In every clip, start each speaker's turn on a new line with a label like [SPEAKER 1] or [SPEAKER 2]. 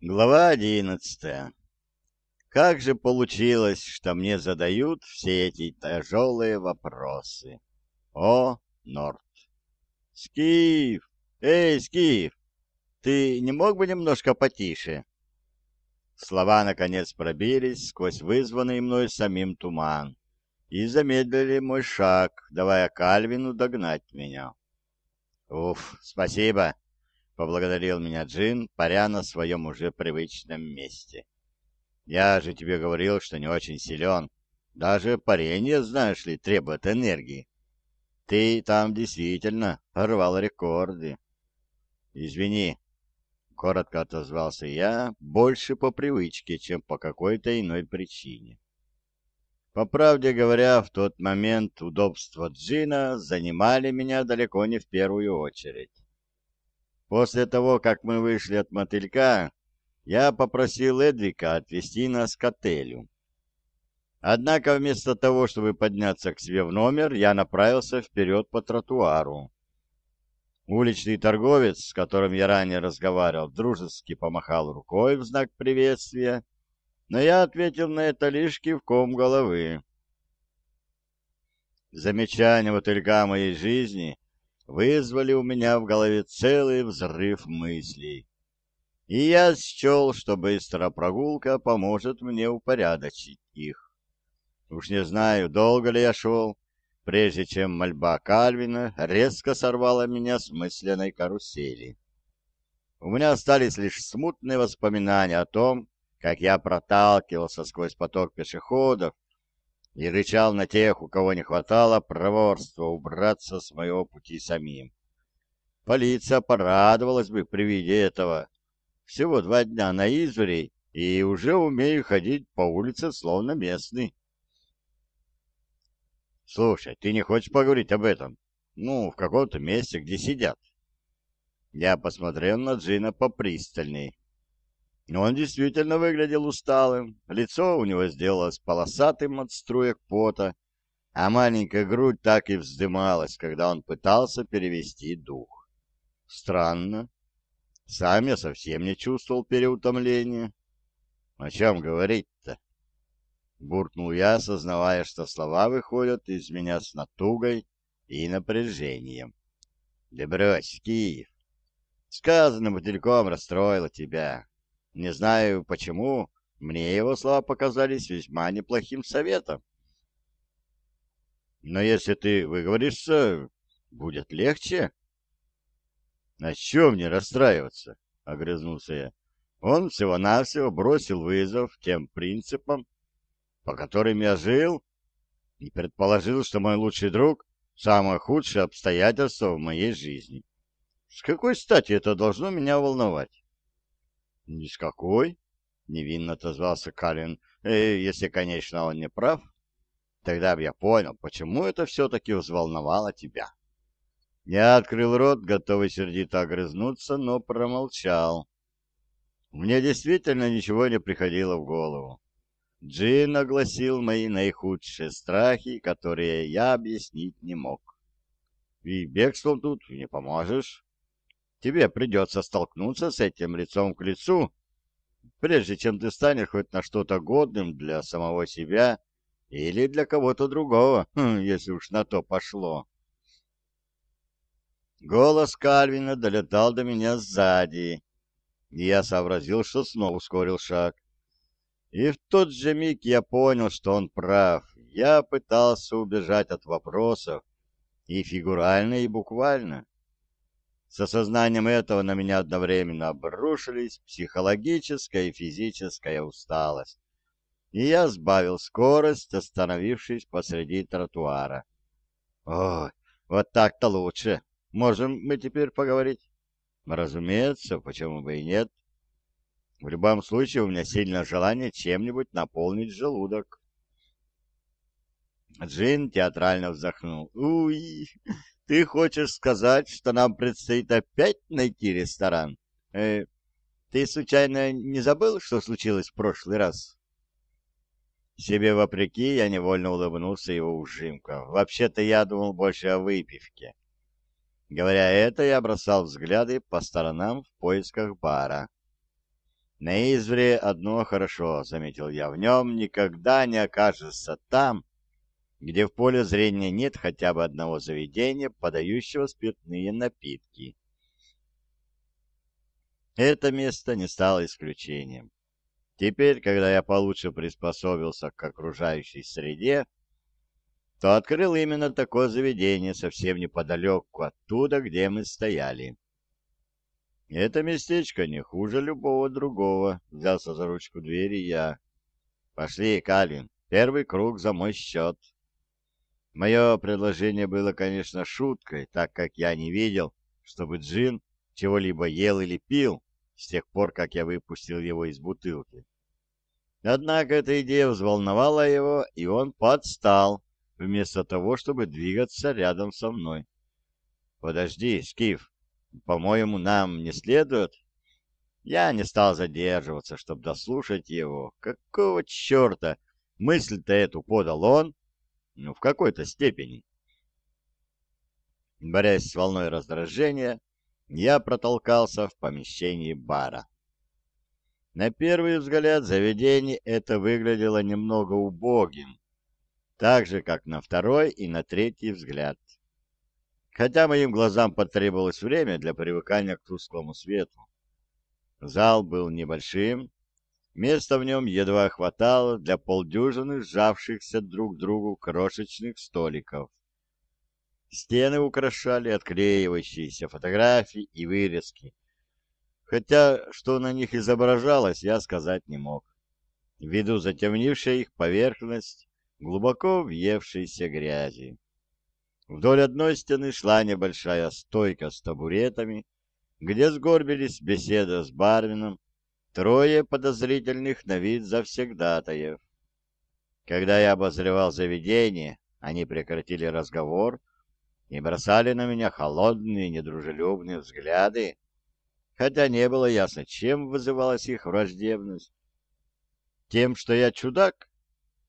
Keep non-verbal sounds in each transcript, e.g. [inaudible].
[SPEAKER 1] Глава одиннадцатая. Как же получилось, что мне задают все эти тяжелые вопросы? О, Норт. Скиф! Эй, Скиф! Ты не мог бы немножко потише? Слова, наконец, пробились сквозь вызванный мной самим туман и замедлили мой шаг, давая Кальвину догнать меня. Уф, спасибо, поблагодарил меня Джин, паря на своем уже привычном месте. Я же тебе говорил, что не очень силен. Даже парение, знаешь ли, требует энергии. Ты там действительно рвал рекорды. Извини, коротко отозвался я, больше по привычке, чем по какой-то иной причине. По правде говоря, в тот момент удобства Джина занимали меня далеко не в первую очередь. После того, как мы вышли от мотылька, я попросил Эдрика отвезти нас к отелю. Однако вместо того, чтобы подняться к себе в номер, я направился вперед по тротуару. Уличный торговец, с которым я ранее разговаривал, дружески помахал рукой в знак приветствия, но я ответил на это лишь кивком головы. Замечания мотылька моей жизни вызвали у меня в голове целый взрыв мыслей. И я счел, что быстрая прогулка поможет мне упорядочить их. Уж не знаю, долго ли я шел, прежде чем мольба Кальвина резко сорвала меня с мысленной карусели. У меня остались лишь смутные воспоминания о том, как я проталкивался сквозь поток пешеходов, и рычал на тех, у кого не хватало проворства убраться с моего пути самим. Полиция порадовалась бы при виде этого. Всего два дня на изоре, и уже умею ходить по улице словно местный. Слушай, ты не хочешь поговорить об этом? Ну, в каком-то месте, где сидят. Я посмотрел на Джина попристальней. Он действительно выглядел усталым, лицо у него сделалось полосатым от струек пота, а маленькая грудь так и вздымалась, когда он пытался перевести дух. Странно. Сам я совсем не чувствовал переутомления. О чем говорить-то? Буркнул я, осознавая, что слова выходят из меня с натугой и напряжением. Да брось, Киев. Сказанным мотыльком расстроило тебя. Не знаю почему, мне его слова показались весьма неплохим советом. Но если ты выговоришься, будет легче. — А чем мне расстраиваться? — огрызнулся я. Он всего-навсего бросил вызов тем принципам, по которым я жил, и предположил, что мой лучший друг — самое худшее обстоятельство в моей жизни. С какой стати это должно меня волновать? «Ни с какой», — невинно отозвался Калин, э, «если, конечно, он не прав. Тогда бы я понял, почему это все-таки взволновало тебя». Я открыл рот, готовый сердито огрызнуться, но промолчал. Мне действительно ничего не приходило в голову. Джин огласил мои наихудшие страхи, которые я объяснить не мог. И бегством тут не поможешь. Тебе придется столкнуться с этим лицом к лицу, прежде чем ты станешь хоть на что-то годным для самого себя или для кого-то другого, [laughs] хм, если уж на то пошло. Голос Кальвина долетал до меня сзади, и я сообразил, что снова ускорил шаг. И в тот же миг я понял, что он прав. Я пытался убежать от вопросов, и фигурально, и буквально. С осознанием этого на меня одновременно обрушились психологическая и физическая усталость. И я сбавил скорость, остановившись посреди тротуара. «Ой, вот так-то лучше. Можем мы теперь поговорить?» «Разумеется, почему бы и нет. В любом случае у меня сильное желание чем-нибудь наполнить желудок». Джин театрально вздохнул. «Уй, ты хочешь сказать, что нам предстоит опять найти ресторан? Э, ты случайно не забыл, что случилось в прошлый раз? Себе вопреки, я невольно улыбнулся его ужимкам. Вообще-то я думал больше о выпивке. Говоря это, я бросал взгляды по сторонам в поисках бара. На извре одно хорошо, — заметил я, — в нем никогда не окажется там, где в поле зрения нет хотя бы одного заведения, подающего спиртные напитки. Это место не стало исключением. Теперь, когда я получше приспособился к окружающей среде, то открыл именно такое заведение совсем неподалеку оттуда, где мы стояли. Это местечко не хуже любого другого, взялся за ручку двери я. Пошли, Калин, первый круг за мой счет. Мое предложение было, конечно, шуткой, так как я не видел, чтобы Джин чего-либо ел или пил с тех пор, как я выпустил его из бутылки. Однако эта идея взволновала его, и он подстал, вместо того, чтобы двигаться рядом со мной. «Подожди, Скиф, по-моему, нам не следует...» Я не стал задерживаться, чтобы дослушать его. Какого черта? Мысль-то эту подал он, ну, в какой-то степени. Борясь с волной раздражения, я протолкался в помещении бара. На первый взгляд заведение это выглядело немного убогим, так же, как на второй и на третий взгляд. Хотя моим глазам потребовалось время для привыкания к тусклому свету. Зал был небольшим, места в нем едва хватало для полдюжины сжавшихся друг к другу крошечных столиков. Стены украшали отклеивающиеся фотографии и вырезки, хотя что на них изображалось, я сказать не мог, ввиду затемнившей их поверхность глубоко въевшейся грязи. Вдоль одной стены шла небольшая стойка с табуретами, где сгорбились беседа с барменом, трое подозрительных на вид завсегдатаев. Когда я обозревал заведение, они прекратили разговор и бросали на меня холодные недружелюбные взгляды, хотя не было ясно, чем вызывалась их враждебность. Тем, что я чудак,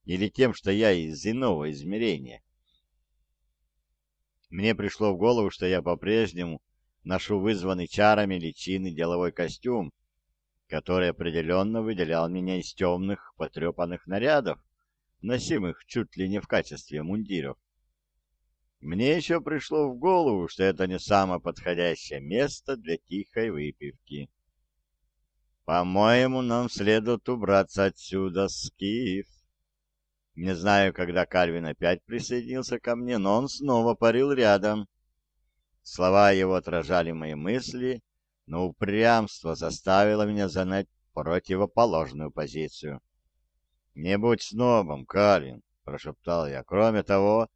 [SPEAKER 1] или тем, что я из иного измерения. Мне пришло в голову, что я по-прежнему ношу вызванный чарами личины деловой костюм, который определенно выделял меня из темных, потрепанных нарядов, носимых чуть ли не в качестве мундиров. Мне еще пришло в голову, что это не самое подходящее место для тихой выпивки. «По-моему, нам следует убраться отсюда, Скиф», не знаю, когда Кальвин опять присоединился ко мне, но он снова парил рядом. Слова его отражали мои мысли, но упрямство заставило меня занять противоположную позицию. «Не будь снобом, Кальвин», — прошептал я. «Кроме того,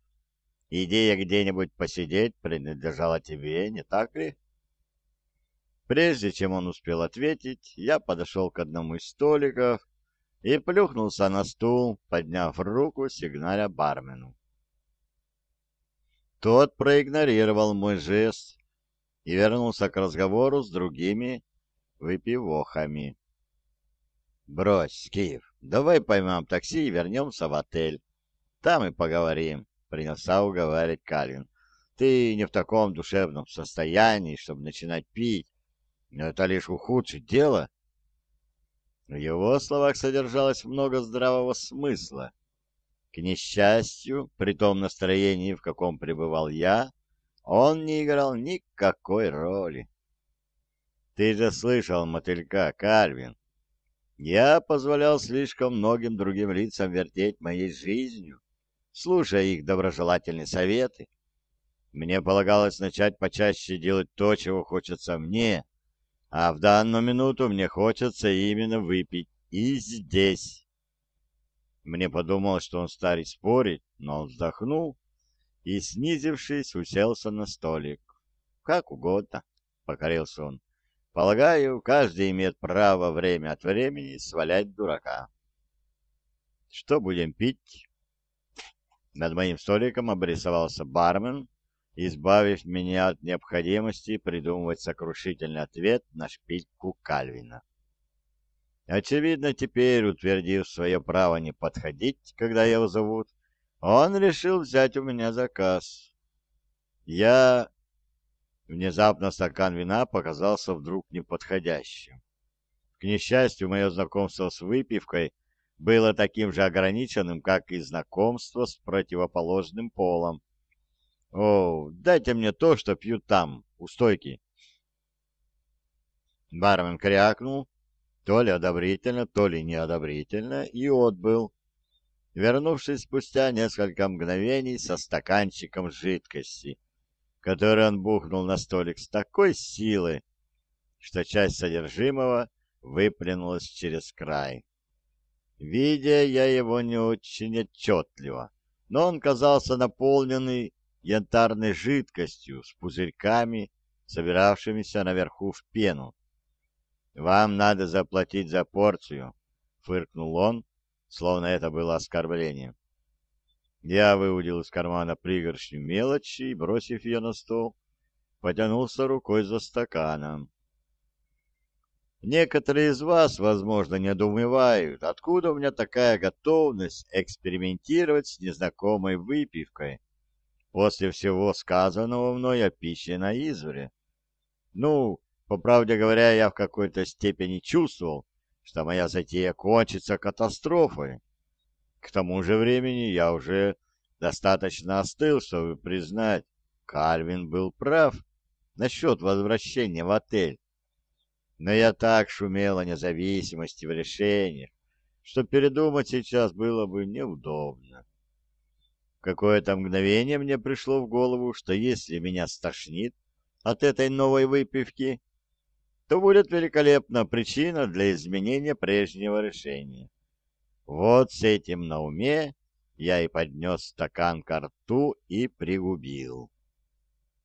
[SPEAKER 1] идея где-нибудь посидеть принадлежала тебе, не так ли?» Прежде чем он успел ответить, я подошел к одному из столиков и плюхнулся на стул, подняв руку, сигналя бармену. Тот проигнорировал мой жест и вернулся к разговору с другими выпивохами. «Брось, Скиф, давай поймем такси и вернемся в отель. Там и поговорим», — принялся уговаривать Кальвин. «Ты не в таком душевном состоянии, чтобы начинать пить, но это лишь ухудшит дело». В его словах содержалось много здравого смысла. К несчастью, при том настроении, в каком пребывал я, он не играл никакой роли. Ты же слышал мотылька, Кальвин. Я позволял слишком многим другим лицам вертеть моей жизнью, слушая их доброжелательные советы. Мне полагалось начать почаще делать то, чего хочется мне, а в данную минуту мне хочется именно выпить. И здесь. Мне подумалось, что он старый спорить, но он вздохнул и, снизившись, уселся на столик. «Как угодно», — покорился он. «Полагаю, каждый имеет право время от времени свалять дурака». «Что будем пить?» Над моим столиком обрисовался бармен избавив меня от необходимости придумывать сокрушительный ответ на шпильку Кальвина. Очевидно, теперь, утвердив свое право не подходить, когда его зовут, он решил взять у меня заказ. Я... Внезапно стакан вина показался вдруг неподходящим. К несчастью, мое знакомство с выпивкой было таким же ограниченным, как и знакомство с противоположным полом. «О, дайте мне то, что пьют там, у стойки». Бармен крякнул, то ли одобрительно, то ли неодобрительно, и отбыл, вернувшись спустя несколько мгновений со стаканчиком жидкости, который он бухнул на столик с такой силой, что часть содержимого выплюнулась через край. Видя я его не очень отчетливо, но он казался наполненный янтарной жидкостью с пузырьками, собиравшимися наверху в пену. «Вам надо заплатить за порцию», — фыркнул он, словно это было оскорблением. Я выудил из кармана пригоршню мелочи и, бросив ее на стол, потянулся рукой за стаканом. Некоторые из вас, возможно, недоумевают, откуда у меня такая готовность экспериментировать с незнакомой выпивкой после всего сказанного мной о пище на изворе. Ну, по правде говоря, я в какой-то степени чувствовал, что моя затея кончится катастрофой. К тому же времени я уже достаточно остыл, чтобы признать, Кальвин был прав насчет возвращения в отель. Но я так шумел о независимости в решениях, что передумать сейчас было бы неудобно. Какое-то мгновение мне пришло в голову, что если меня стошнит от этой новой выпивки, то будет великолепная причина для изменения прежнего решения. Вот с этим на уме я и поднес стакан ко рту и пригубил.